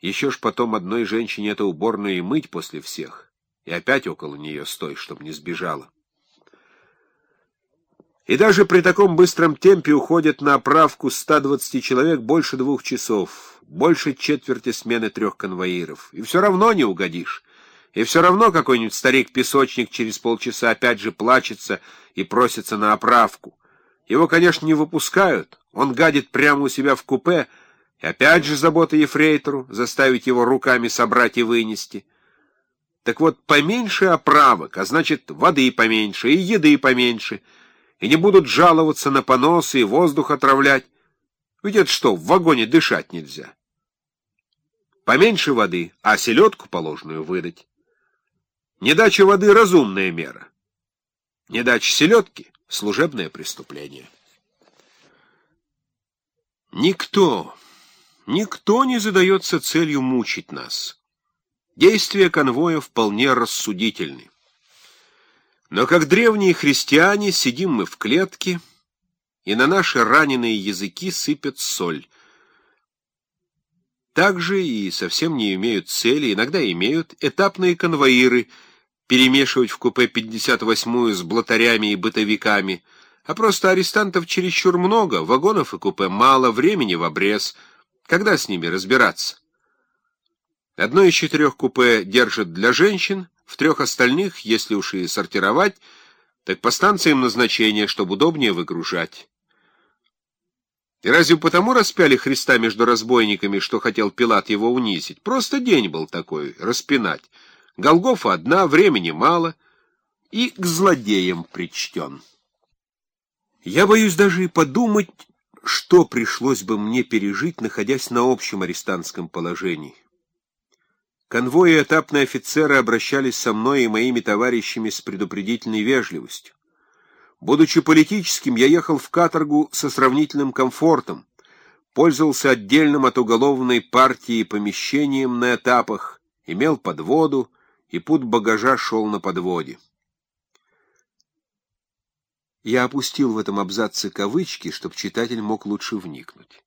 Еще ж потом одной женщине это уборную и мыть после всех, и опять около нее стой, чтоб не сбежала. И даже при таком быстром темпе уходит на оправку 120 человек больше двух часов, больше четверти смены трех конвоиров. И все равно не угодишь. И все равно какой-нибудь старик-песочник через полчаса опять же плачется и просится на оправку. Его, конечно, не выпускают. Он гадит прямо у себя в купе, и опять же забота ефрейтору заставить его руками собрать и вынести. Так вот, поменьше оправок, а значит, воды поменьше и еды поменьше — и не будут жаловаться на поносы и воздух отравлять. Ведь это что, в вагоне дышать нельзя? Поменьше воды, а селедку положенную выдать. Недача воды — разумная мера. Недача селедки — служебное преступление. Никто, никто не задается целью мучить нас. Действия конвоя вполне рассудительны. Но как древние христиане сидим мы в клетке, и на наши раненые языки сыпят соль. Также и совсем не имеют цели, иногда имеют этапные конвоиры, перемешивать в купе 58-ю с блатарями и бытовиками, а просто арестантов чересчур много, вагонов и купе мало, времени в обрез. Когда с ними разбираться? Одно из четырех купе держат для женщин, в трех остальных, если уж и сортировать, так по станциям назначения, чтобы удобнее выгружать. И разве потому распяли Христа между разбойниками, что хотел Пилат его унизить? Просто день был такой, распинать. Голгофа одна, времени мало, и к злодеям причтен. Я боюсь даже и подумать, что пришлось бы мне пережить, находясь на общем арестантском положении. Конвои и этапные офицеры обращались со мной и моими товарищами с предупредительной вежливостью. Будучи политическим, я ехал в каторгу со сравнительным комфортом, пользовался отдельным от уголовной партии помещением на этапах, имел подводу, и путь багажа шел на подводе. Я опустил в этом абзаце кавычки, чтобы читатель мог лучше вникнуть.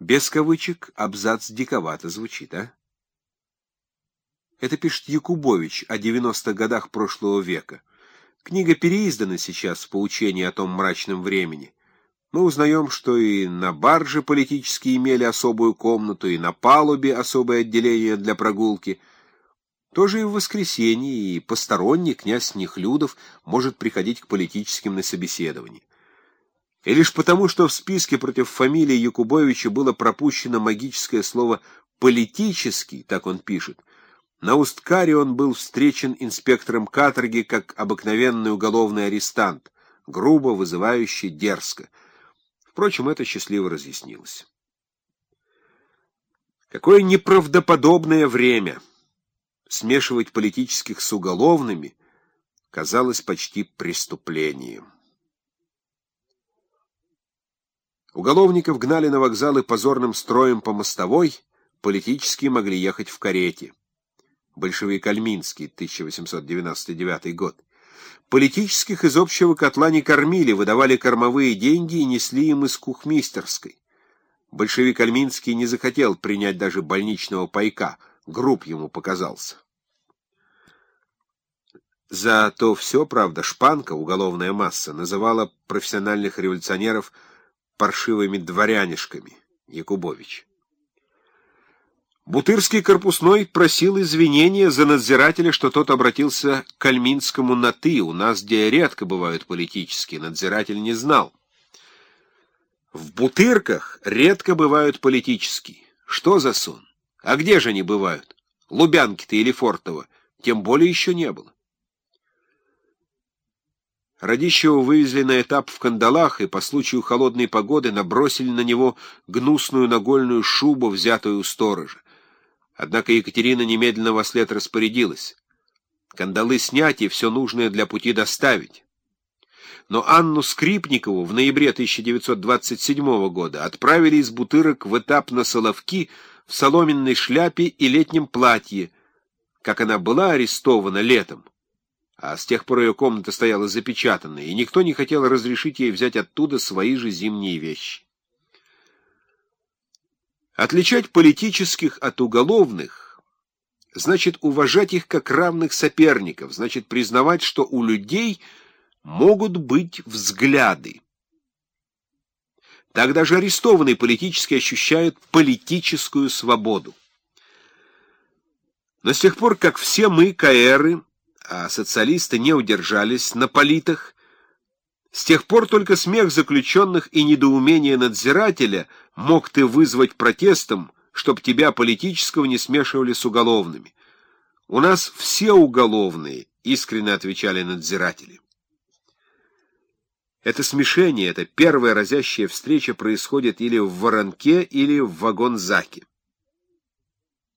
Без кавычек абзац диковато звучит, а? Это пишет Якубович о 90-х годах прошлого века. Книга переиздана сейчас в поучении о том мрачном времени. Мы узнаем, что и на барже политически имели особую комнату, и на палубе особое отделение для прогулки. Тоже и в воскресенье, и посторонний князь Нехлюдов может приходить к политическим на собеседование. И лишь потому, что в списке против фамилии Якубовича было пропущено магическое слово «политический», так он пишет, — на Усткаре он был встречен инспектором каторги как обыкновенный уголовный арестант, грубо, вызывающе, дерзко. Впрочем, это счастливо разъяснилось. Какое неправдоподобное время! Смешивать политических с уголовными казалось почти преступлением. Уголовников гнали на вокзалы позорным строем по мостовой, политические могли ехать в карете большевик Альминский, 1899 год. Политических из общего котла не кормили, выдавали кормовые деньги и несли им из кухмистерской. Большевик Альминский не захотел принять даже больничного пайка, груб ему показался. За то все, правда, Шпанка, уголовная масса, называла профессиональных революционеров паршивыми дворянишками, Якубович. Бутырский корпусной просил извинения за надзирателя, что тот обратился к Кальминскому на «ты». У нас, где редко бывают политические, надзиратель не знал. В Бутырках редко бывают политические. Что за сон? А где же они бывают? Лубянки-то или Фортово? Тем более еще не было. Радищева вывезли на этап в кандалах и по случаю холодной погоды набросили на него гнусную нагольную шубу, взятую у сторожа. Однако Екатерина немедленно во след распорядилась. Кандалы снять и все нужное для пути доставить. Но Анну Скрипникову в ноябре 1927 года отправили из Бутырок в этап на Соловки соломенной шляпе и летнем платье, как она была арестована летом. А с тех пор ее комната стояла запечатанной, и никто не хотел разрешить ей взять оттуда свои же зимние вещи. Отличать политических от уголовных значит уважать их как равных соперников, значит признавать, что у людей могут быть взгляды. Тогда же арестованные политически ощущают политическую свободу. Но с тех пор, как все мы, каэры, а социалисты не удержались на политах, с тех пор только смех заключенных и недоумение надзирателя мог ты вызвать протестом, чтоб тебя политического не смешивали с уголовными. У нас все уголовные, искренне отвечали надзиратели. Это смешение, эта первая разящая встреча происходит или в воронке, или в вагонзаке.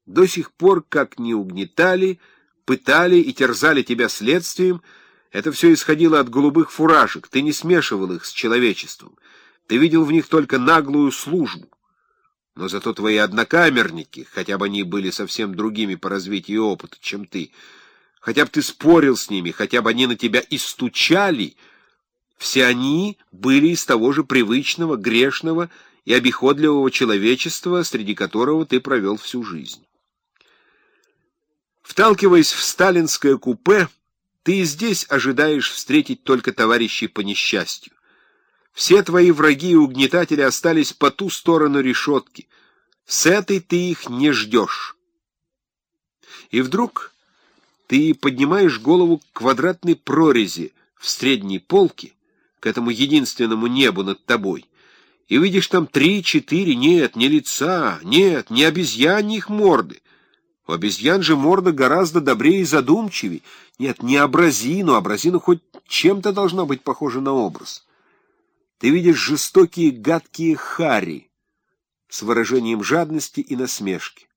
До сих пор, как не угнетали, пытали и терзали тебя следствием, это все исходило от голубых фуражек, ты не смешивал их с человечеством, ты видел в них только наглую службу. Но зато твои однокамерники, хотя бы они были совсем другими по развитию опыта, чем ты, хотя бы ты спорил с ними, хотя бы они на тебя и стучали — все они были из того же привычного, грешного и обиходливого человечества, среди которого ты провел всю жизнь. Вталкиваясь в сталинское купе, ты и здесь ожидаешь встретить только товарищей по несчастью. Все твои враги и угнетатели остались по ту сторону решетки. С этой ты их не ждешь. И вдруг ты поднимаешь голову к квадратной прорези в средней полке, к этому единственному небу над тобой, и видишь там три-четыре, нет, не лица, нет, не обезьяньих морды. У обезьян же морда гораздо добрее и задумчивее. Нет, не образину, образину хоть чем-то должна быть похожа на образ. Ты видишь жестокие гадкие хари с выражением жадности и насмешки.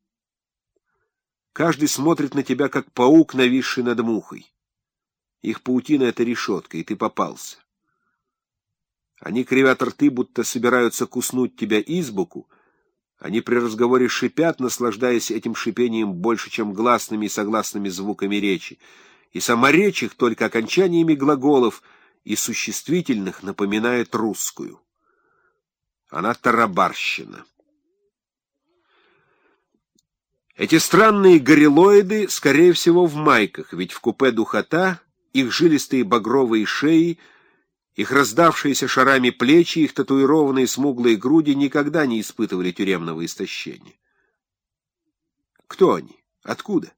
Каждый смотрит на тебя, как паук, нависший над мухой. Их паутина — это решетка, и ты попался. Они кривят рты, будто собираются куснуть тебя избоку. Они при разговоре шипят, наслаждаясь этим шипением больше, чем гласными и согласными звуками речи. И сама речь их только окончаниями глаголов и существительных напоминает русскую. Она тарабарщина. Эти странные горилоиды, скорее всего, в майках, ведь в купе духота их жилистые багровые шеи — их раздавшиеся шарами плечи, их татуированные смуглые груди никогда не испытывали тюремного истощения. Кто они? Откуда?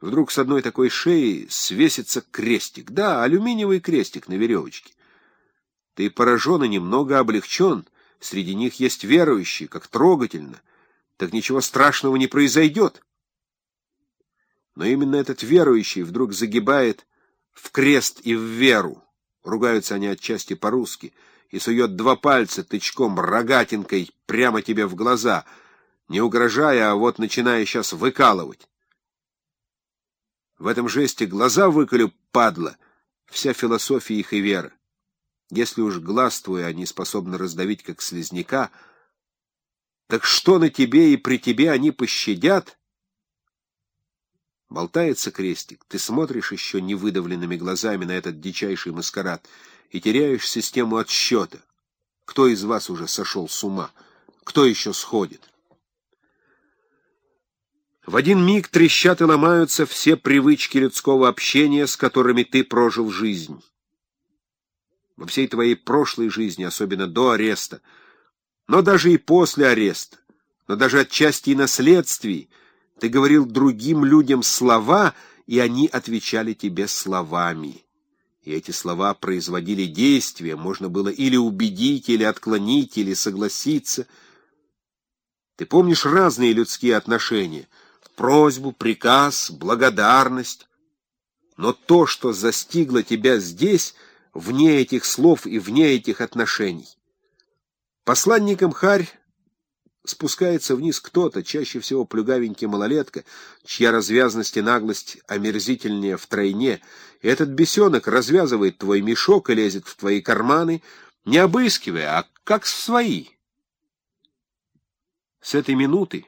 Вдруг с одной такой шеи свесится крестик. Да, алюминиевый крестик на веревочке. Ты поражен и немного облегчен. Среди них есть верующие, как трогательно. Так ничего страшного не произойдет. Но именно этот верующий вдруг загибает в крест и в веру. Ругаются они отчасти по-русски, и сует два пальца тычком, рогатинкой прямо тебе в глаза, не угрожая, а вот начиная сейчас выкалывать. В этом жесте глаза выколю, падла, вся философия их и вера. Если уж глаз твой они способны раздавить, как слизняка, так что на тебе и при тебе они пощадят? Болтается крестик, ты смотришь еще невыдавленными глазами на этот дичайший маскарад и теряешь систему отсчета. Кто из вас уже сошел с ума? Кто еще сходит? В один миг трещат и ломаются все привычки людского общения, с которыми ты прожил жизнь. Во всей твоей прошлой жизни, особенно до ареста, но даже и после ареста, но даже отчасти и на следствии, ты говорил другим людям слова, и они отвечали тебе словами. И эти слова производили действие, можно было или убедить, или отклонить, или согласиться. Ты помнишь разные людские отношения — просьбу, приказ, благодарность. Но то, что застигло тебя здесь, вне этих слов и вне этих отношений. Посланником Харь спускается вниз кто-то, чаще всего плюгавенький малолетка, чья развязность и наглость омерзительнее втройне, и этот бесенок развязывает твой мешок и лезет в твои карманы, не обыскивая, а как свои. С этой минуты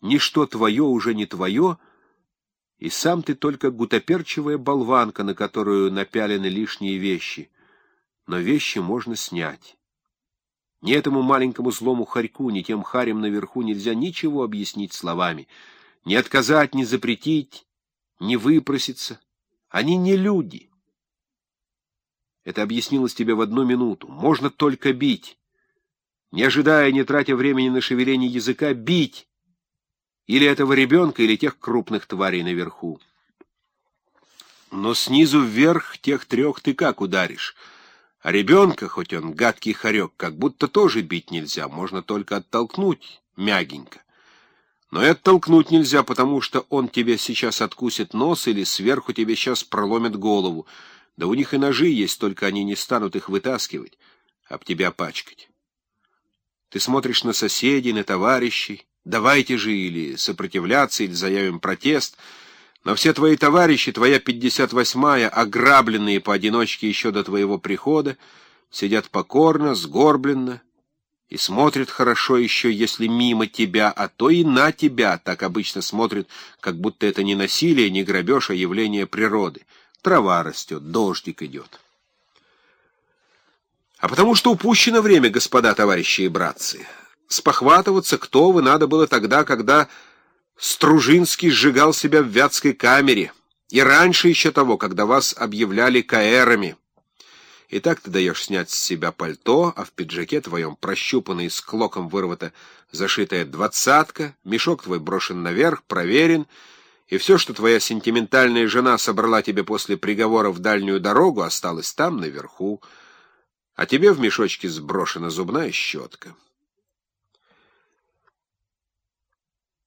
ничто твое уже не твое, и сам ты только гутоперчивая болванка, на которую напялены лишние вещи, но вещи можно снять. Ни этому маленькому злому хорьку, ни тем харям наверху нельзя ничего объяснить словами. Не отказать, не запретить, не выпроситься. Они не люди. Это объяснилось тебе в одну минуту. Можно только бить. Не ожидая, не тратя времени на шевеление языка, бить. Или этого ребенка, или тех крупных тварей наверху. Но снизу вверх тех трех ты как ударишь? А ребенка, хоть он гадкий хорек, как будто тоже бить нельзя, можно только оттолкнуть мягенько. Но и оттолкнуть нельзя, потому что он тебе сейчас откусит нос или сверху тебе сейчас проломит голову. Да у них и ножи есть, только они не станут их вытаскивать, об тебя пачкать. Ты смотришь на соседей, на товарищей. Давайте же или сопротивляться, или заявим протест. Но все твои товарищи, твоя 58-я, ограбленные поодиночке еще до твоего прихода, сидят покорно, сгорбленно и смотрят хорошо еще, если мимо тебя, а то и на тебя, так обычно смотрят, как будто это не насилие, не грабеж, а явление природы. Трава растет, дождик идет. А потому что упущено время, господа, товарищи и братцы. Спохватываться, кто вы, надо было тогда, когда Стружинский сжигал себя в Вятской камере, и раньше еще того, когда вас объявляли каэрами. И так ты даешь снять с себя пальто, а в пиджаке твоем прощупанный с клоком вырвата зашитая двадцатка, мешок твой брошен наверх, проверен — и все, что твоя сентиментальная жена собрала тебе после приговора в дальнюю дорогу, осталось там, наверху, а тебе в мешочке сброшена зубная щетка.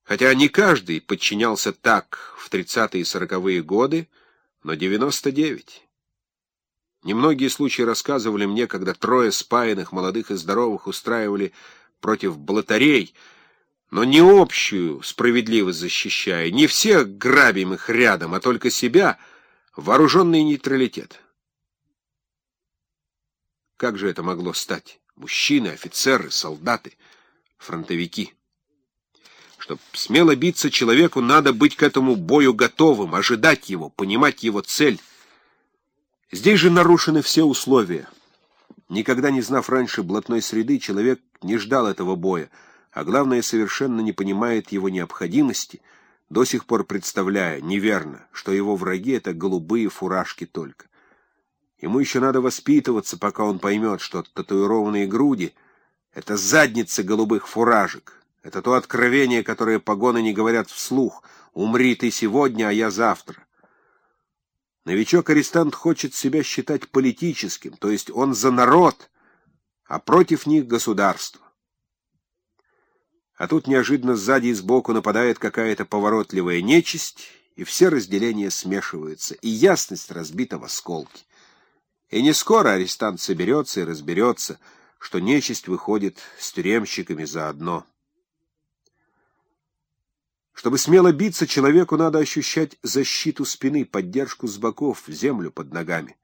Хотя не каждый подчинялся так в тридцатые и сороковые годы, но девяносто девять. Немногие случаи рассказывали мне, когда трое спаянных, молодых и здоровых устраивали против блатарей — но не общую справедливость защищая, не всех грабим их рядом, а только себя, вооруженный нейтралитет. Как же это могло стать? Мужчины, офицеры, солдаты, фронтовики. Чтоб смело биться человеку, надо быть к этому бою готовым, ожидать его, понимать его цель. Здесь же нарушены все условия. Никогда не знав раньше блатной среды, человек не ждал этого боя, а главное, совершенно не понимает его необходимости, до сих пор представляя неверно, что его враги — это голубые фуражки только. Ему еще надо воспитываться, пока он поймет, что татуированные груди — это задницы голубых фуражек, это то откровение, которое погоны не говорят вслух «умри ты сегодня, а я завтра». Новичок-арестант хочет себя считать политическим, то есть он за народ, а против них государство. А тут неожиданно сзади и сбоку нападает какая-то поворотливая нечисть, и все разделения смешиваются, и ясность разбита в осколки. И не скоро арестант соберется и разберется, что нечисть выходит с тюремщиками заодно. Чтобы смело биться, человеку надо ощущать защиту спины, поддержку с боков, землю под ногами.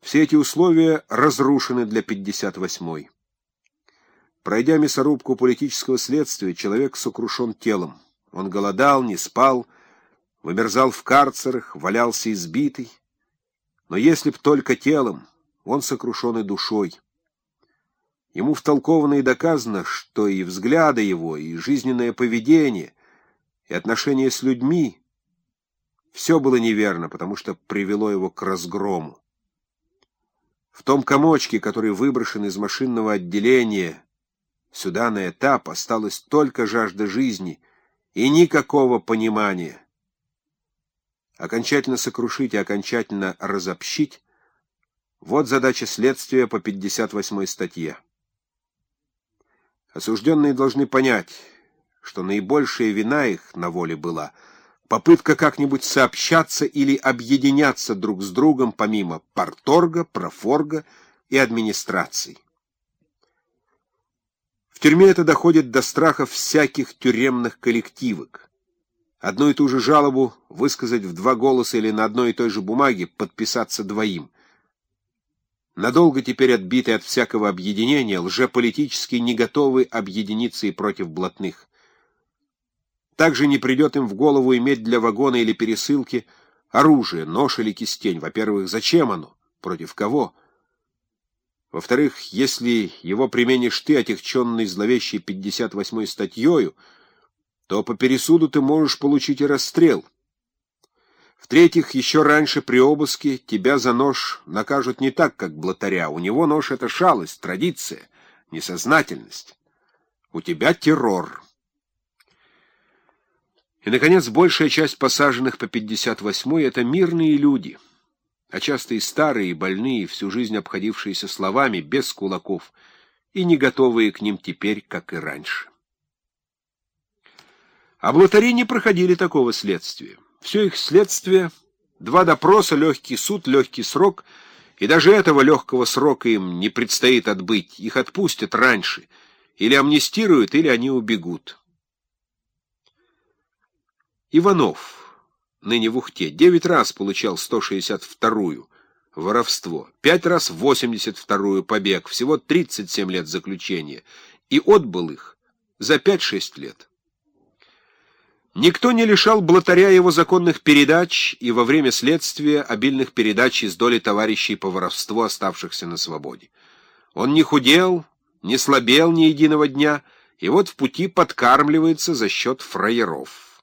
Все эти условия разрушены для 58-й. Пройдя мясорубку политического следствия, человек сокрушен телом. Он голодал, не спал, вымерзал в карцерах, валялся избитый. Но если б только телом, он сокрушен и душой. Ему втолковано и доказано, что и взгляды его, и жизненное поведение, и отношения с людьми — все было неверно, потому что привело его к разгрому. В том комочке, который выброшен из машинного отделения — Сюда на этап осталась только жажда жизни и никакого понимания. Окончательно сокрушить и окончательно разобщить — вот задача следствия по 58 статье. Осужденные должны понять, что наибольшая вина их на воле была попытка как-нибудь сообщаться или объединяться друг с другом помимо парторга, профорга и администрации. В тюрьме это доходит до страха всяких тюремных коллективок. Одну и ту же жалобу высказать в два голоса или на одной и той же бумаге подписаться двоим. Надолго теперь отбитые от всякого объединения, лжеполитически не готовы объединиться и против блатных. Также не придет им в голову иметь для вагона или пересылки оружие, нож или кистень. Во-первых, зачем оно? Против кого? Во-вторых, если его применишь ты, отягченный зловещей 58-й статьею, то по пересуду ты можешь получить и расстрел. В-третьих, еще раньше при обыске тебя за нож накажут не так, как блатаря. У него нож — это шалость, традиция, несознательность. У тебя террор. И, наконец, большая часть посаженных по 58-й — это мирные люди, а часто и старые, и больные, всю жизнь обходившиеся словами, без кулаков, и не готовые к ним теперь, как и раньше. А блатари не проходили такого следствия. Все их следствие — два допроса, легкий суд, легкий срок, и даже этого легкого срока им не предстоит отбыть, их отпустят раньше, или амнистируют, или они убегут. Иванов, ныне в Ухте, девять раз получал 162-ю воровство, пять раз 82-ю побег, всего 37 лет заключения, и отбыл их за 5-6 лет. Никто не лишал блатаря его законных передач и во время следствия обильных передач из доли товарищей по воровству, оставшихся на свободе. Он не худел, не слабел ни единого дня, и вот в пути подкармливается за счет фраеров.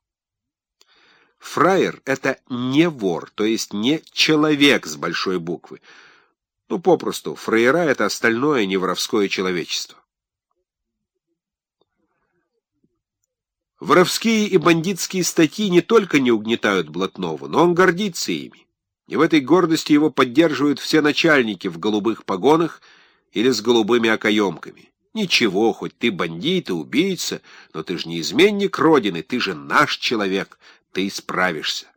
Фраер — это не вор, то есть не человек с большой буквы. Ну, попросту, фраера — это остальное неворовское человечество. Воровские и бандитские статьи не только не угнетают Блатного, но он гордится ими. И в этой гордости его поддерживают все начальники в голубых погонах или с голубыми окоемками. Ничего, хоть ты бандит и убийца, но ты же не изменник Родины, ты же наш человек, ты исправишься.